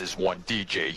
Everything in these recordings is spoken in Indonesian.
is one DJ.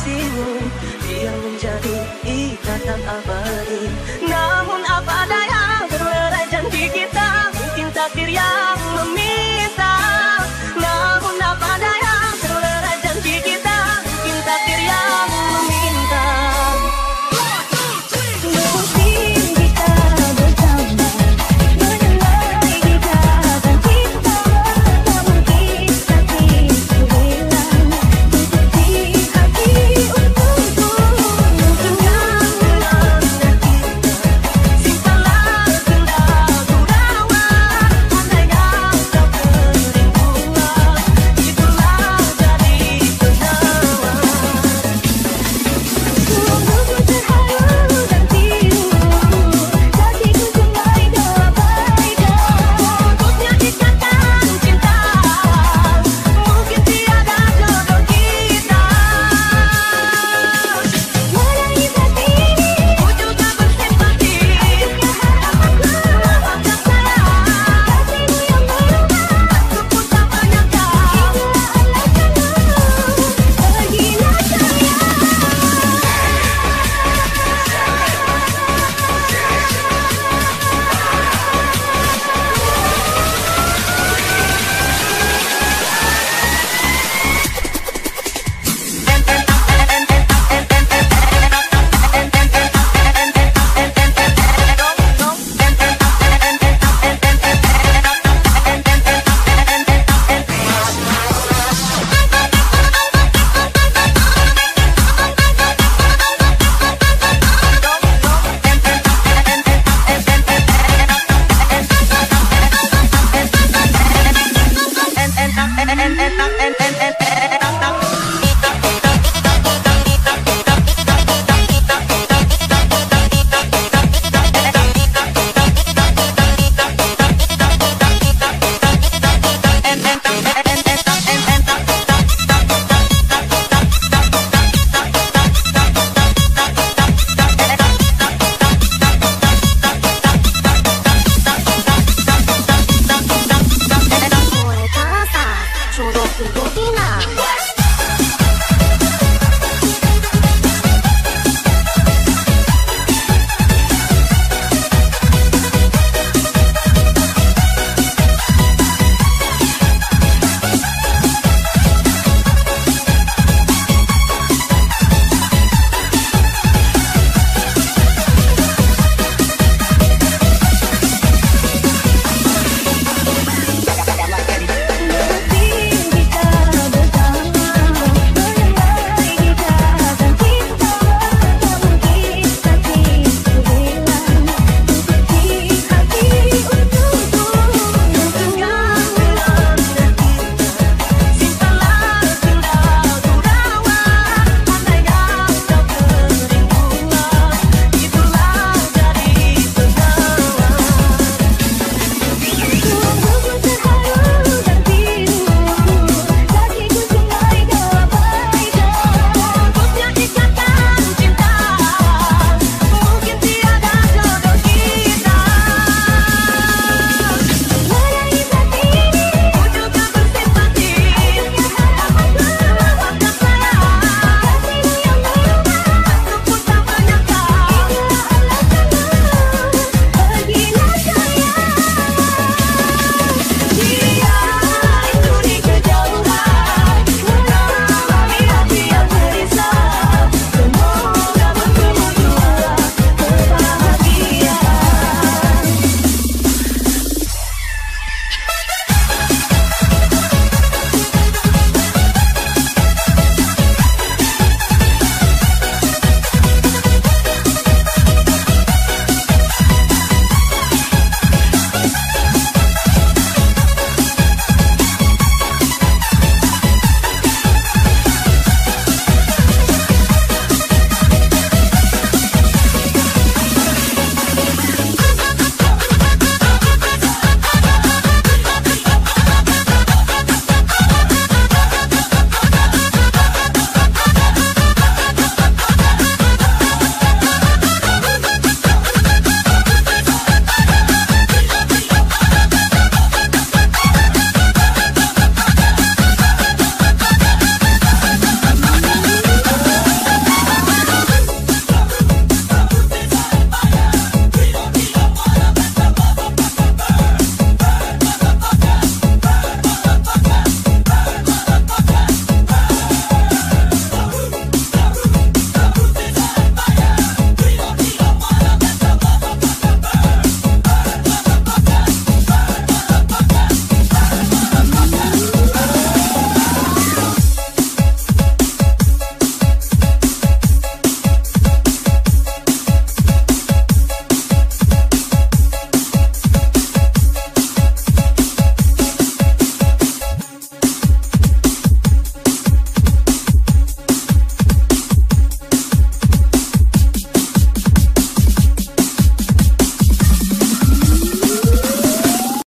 kasihmu Biar menjadi ikatan abadi. Namun apa daya berlerai janji kita? Mungkin takdir yang